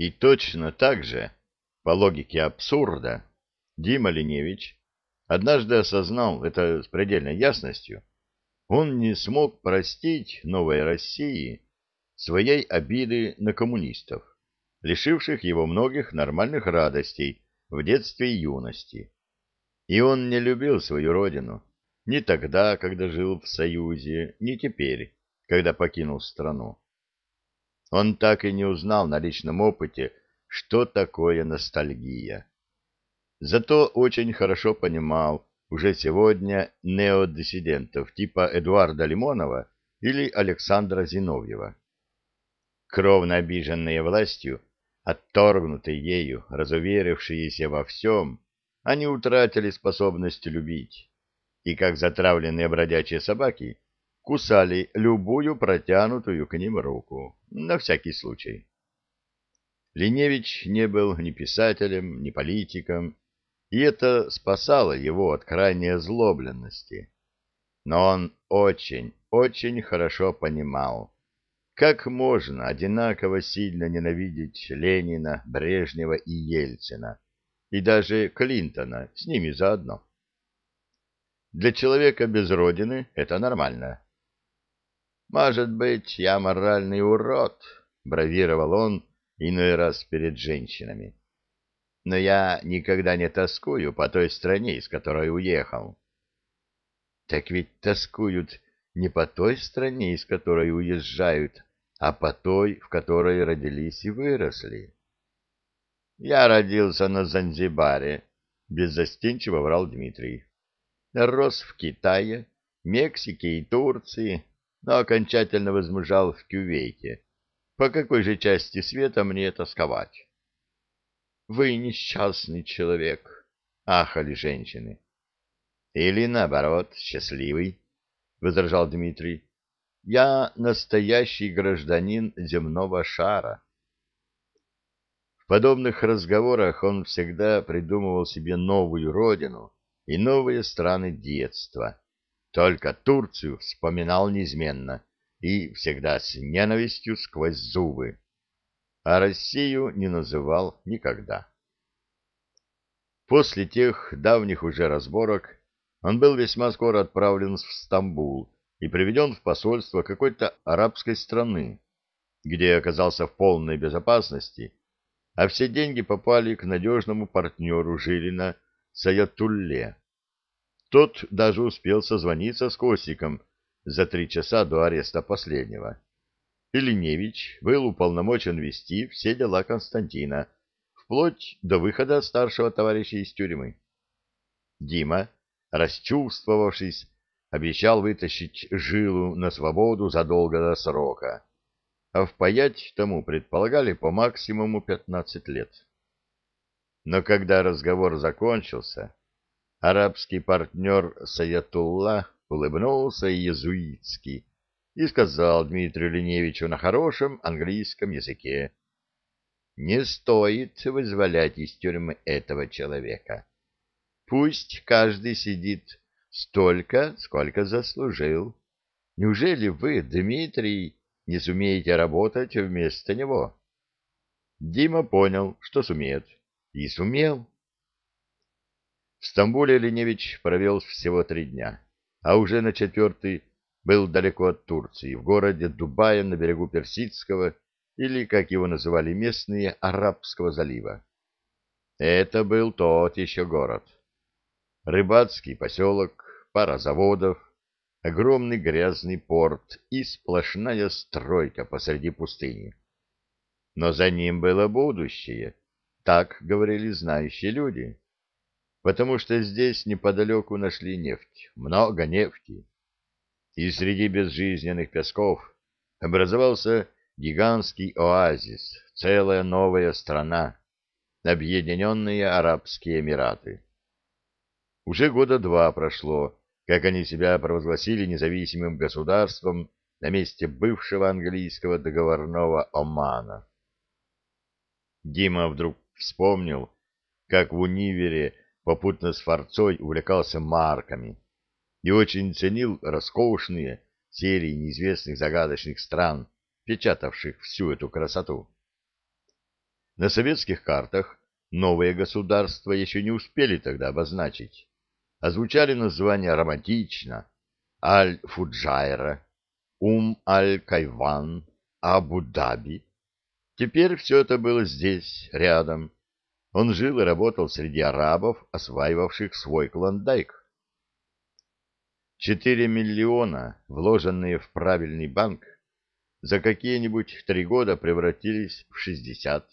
И точно так же, по логике абсурда, Дима Леневич однажды осознал это с предельной ясностью, он не смог простить новой России своей обиды на коммунистов, лишивших его многих нормальных радостей в детстве и юности. И он не любил свою родину ни тогда, когда жил в Союзе, ни теперь, когда покинул страну. Он так и не узнал на личном опыте, что такое ностальгия. Зато очень хорошо понимал уже сегодня неодиссидентов типа Эдуарда Лимонова или Александра Зиновьева. Кровно обиженные властью, отторгнутые ею, разуверившиеся во всем, они утратили способность любить, и, как затравленные бродячие собаки, кусали любую протянутую к ним руку, на всякий случай. Леневич не был ни писателем, ни политиком, и это спасало его от крайней озлобленности. Но он очень, очень хорошо понимал, как можно одинаково сильно ненавидеть Ленина, Брежнева и Ельцина, и даже Клинтона с ними заодно. Для человека без родины это нормально. «Может быть, я моральный урод», — бравировал он иной раз перед женщинами но я никогда не тоскую по той стране, из которой уехал. Так ведь тоскуют не по той стране, из которой уезжают, а по той, в которой родились и выросли. Я родился на Занзибаре, беззастенчиво врал Дмитрий. Рос в Китае, Мексике и Турции, но окончательно возмужал в Кювейте. По какой же части света мне тосковать? Вы несчастный человек, — ахали женщины. — Или, наоборот, счастливый, — возражал Дмитрий. — Я настоящий гражданин земного шара. В подобных разговорах он всегда придумывал себе новую родину и новые страны детства. Только Турцию вспоминал неизменно и всегда с ненавистью сквозь зубы а Россию не называл никогда. После тех давних уже разборок он был весьма скоро отправлен в Стамбул и приведен в посольство какой-то арабской страны, где оказался в полной безопасности, а все деньги попали к надежному партнеру Жилина Саятулле. Тот даже успел созвониться с Костиком за три часа до ареста последнего. Ильиневич был уполномочен вести все дела Константина, вплоть до выхода старшего товарища из тюрьмы. Дима, расчувствовавшись, обещал вытащить жилу на свободу задолго до срока, а впаять тому предполагали по максимуму 15 лет. Но когда разговор закончился, арабский партнер Саятулла улыбнулся иезуитски, и сказал Дмитрию Леневичу на хорошем английском языке. «Не стоит вызволять из тюрьмы этого человека. Пусть каждый сидит столько, сколько заслужил. Неужели вы, Дмитрий, не сумеете работать вместо него?» Дима понял, что сумеет, и сумел. В Стамбуле Леневич провел всего три дня, а уже на четвертый был далеко от Турции, в городе Дубае на берегу Персидского, или, как его называли местные, Арабского залива. Это был тот еще город. Рыбацкий поселок, пара заводов, огромный грязный порт и сплошная стройка посреди пустыни. Но за ним было будущее, так говорили знающие люди, потому что здесь неподалеку нашли нефть, много нефти и среди безжизненных песков образовался гигантский оазис, целая новая страна, Объединенные Арабские Эмираты. Уже года два прошло, как они себя провозгласили независимым государством на месте бывшего английского договорного Омана. Дима вдруг вспомнил, как в универе попутно с Форцой увлекался марками, и очень ценил роскошные серии неизвестных загадочных стран, печатавших всю эту красоту. На советских картах новые государства еще не успели тогда обозначить. Озвучали названия романтично. Аль-Фуджайра, Ум-Аль-Кайван, Абу-Даби. Теперь все это было здесь, рядом. Он жил и работал среди арабов, осваивавших свой клондайк. Четыре миллиона, вложенные в правильный банк, за какие-нибудь три года превратились в шестьдесят.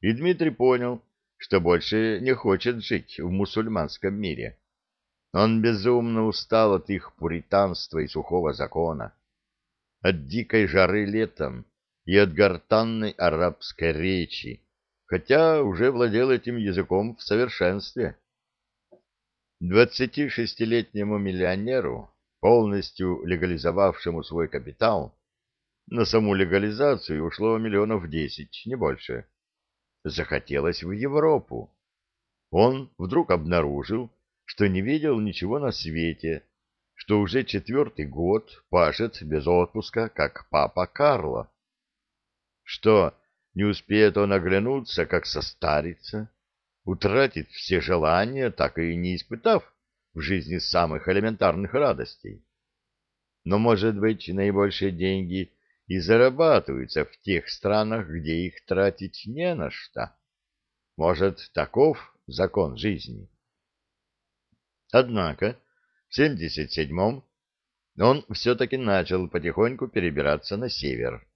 И Дмитрий понял, что больше не хочет жить в мусульманском мире. Он безумно устал от их пуританства и сухого закона, от дикой жары летом и от гортанной арабской речи, хотя уже владел этим языком в совершенстве. Двадцати шестилетнему миллионеру, полностью легализовавшему свой капитал, на саму легализацию ушло миллионов десять, не больше. Захотелось в Европу. Он вдруг обнаружил, что не видел ничего на свете, что уже четвертый год пашет без отпуска, как папа Карло. Что, не успеет он оглянуться, как состарится, утратит все желания, так и не испытав в жизни самых элементарных радостей. Но, может быть, наибольшие деньги и зарабатываются в тех странах, где их тратить не на что. Может, таков закон жизни. Однако в 77-м он все-таки начал потихоньку перебираться на север.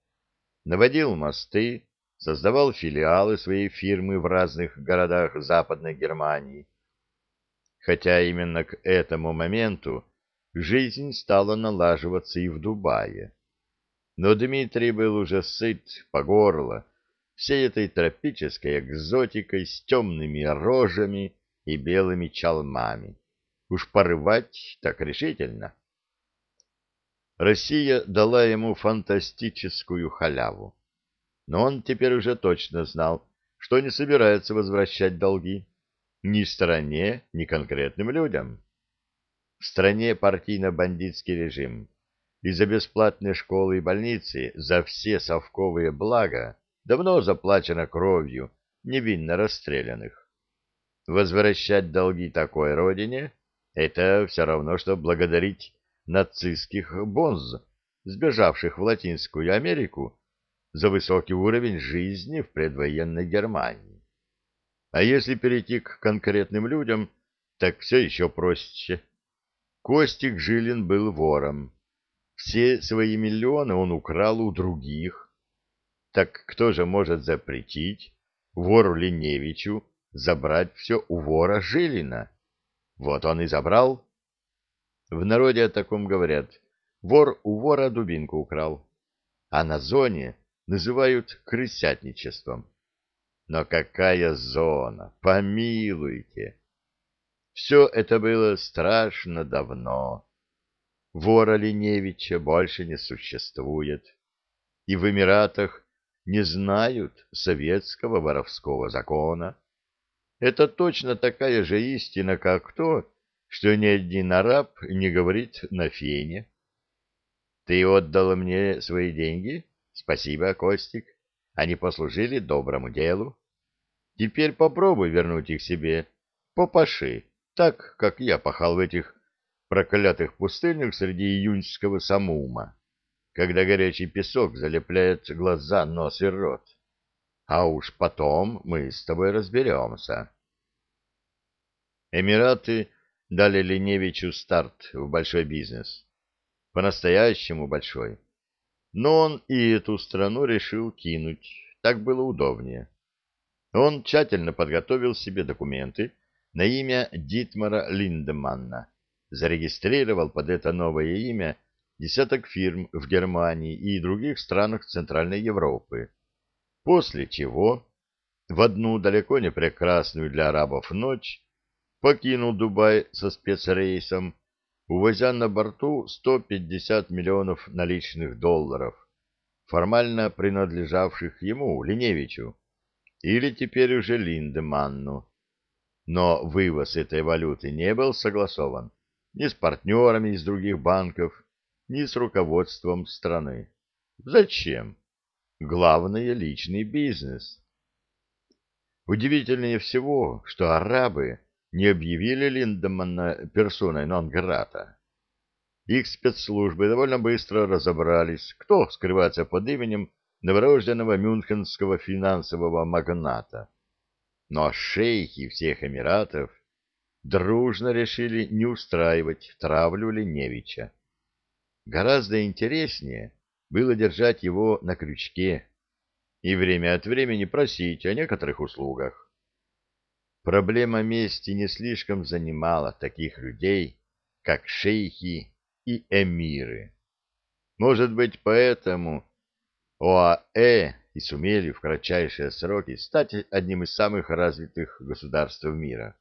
Наводил мосты, создавал филиалы своей фирмы в разных городах Западной Германии. Хотя именно к этому моменту жизнь стала налаживаться и в Дубае. Но Дмитрий был уже сыт по горло всей этой тропической экзотикой с темными рожами и белыми чалмами. Уж порывать так решительно. Россия дала ему фантастическую халяву. Но он теперь уже точно знал, что не собирается возвращать долги ни стране, ни конкретным людям. В стране партийно-бандитский режим, и за бесплатные школы и больницы, за все совковые блага давно заплачено кровью невинно расстрелянных. Возвращать долги такой родине — это все равно, что благодарить нацистских бонз, сбежавших в Латинскую Америку за высокий уровень жизни в предвоенной Германии. А если перейти к конкретным людям, так все еще проще. Костик Жилин был вором, все свои миллионы он украл у других. Так кто же может запретить вору Леневичу забрать все у вора Жилина? Вот он и забрал. В народе о таком говорят. Вор у вора дубинку украл. А на зоне называют крысятничеством. Но какая зона? Помилуйте! Все это было страшно давно вора Леневича больше не существует, и в Эмиратах не знают советского воровского закона. Это точно такая же истина, как то, что ни один араб не говорит на фене. Ты отдал мне свои деньги? Спасибо, Костик. Они послужили доброму делу. Теперь попробуй вернуть их себе. Попаши, так, как я пахал в этих проклятых пустынях среди июньского самума, когда горячий песок залепляет глаза, нос и рот. А уж потом мы с тобой разберемся. Эмираты дали Леневичу старт в большой бизнес. По-настоящему большой. Но он и эту страну решил кинуть. Так было удобнее. Он тщательно подготовил себе документы на имя Дитмара Линдеманна зарегистрировал под это новое имя десяток фирм в Германии и других странах Центральной Европы, после чего в одну далеко не прекрасную для арабов ночь покинул Дубай со спецрейсом, увозя на борту 150 миллионов наличных долларов, формально принадлежавших ему, Леневичу, или теперь уже Линдеманну. Но вывоз этой валюты не был согласован ни с партнерами из других банков, ни с руководством страны. Зачем? Главное — личный бизнес. Удивительнее всего, что арабы не объявили Линдемана персоной нон-грата. Их спецслужбы довольно быстро разобрались, кто скрывается под именем новорожденного мюнхенского финансового магната. Но шейхи всех эмиратов дружно решили не устраивать травлю Леневича. Гораздо интереснее было держать его на крючке и время от времени просить о некоторых услугах. Проблема мести не слишком занимала таких людей, как шейхи и эмиры. Может быть, поэтому ОАЭ и сумели в кратчайшие сроки стать одним из самых развитых государств мира.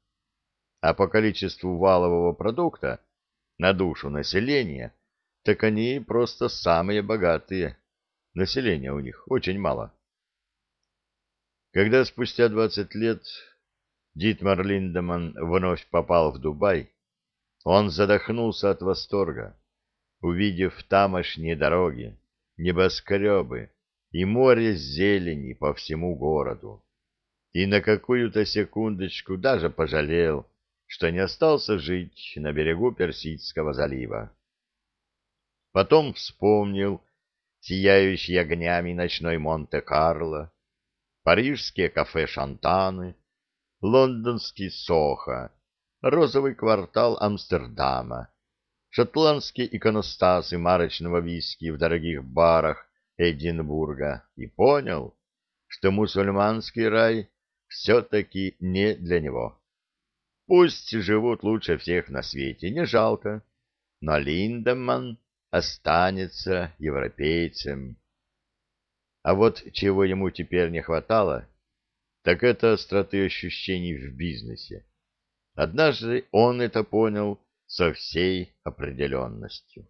А по количеству валового продукта на душу населения, так они просто самые богатые. Населения у них очень мало. Когда спустя 20 лет Дитмар Линдеман вновь попал в Дубай, он задохнулся от восторга, увидев тамошние дороги, небоскребы и море зелени по всему городу. И на какую-то секундочку даже пожалел, что не остался жить на берегу Персидского залива. Потом вспомнил сияющий огнями ночной Монте-Карло, парижские кафе «Шантаны», лондонский Сохо, розовый квартал Амстердама, шотландские иконостасы марочного виски в дорогих барах Эдинбурга и понял, что мусульманский рай все-таки не для него. Пусть живут лучше всех на свете, не жалко, но Линдеман останется европейцем. А вот чего ему теперь не хватало, так это остроты ощущений в бизнесе. Однажды он это понял со всей определенностью.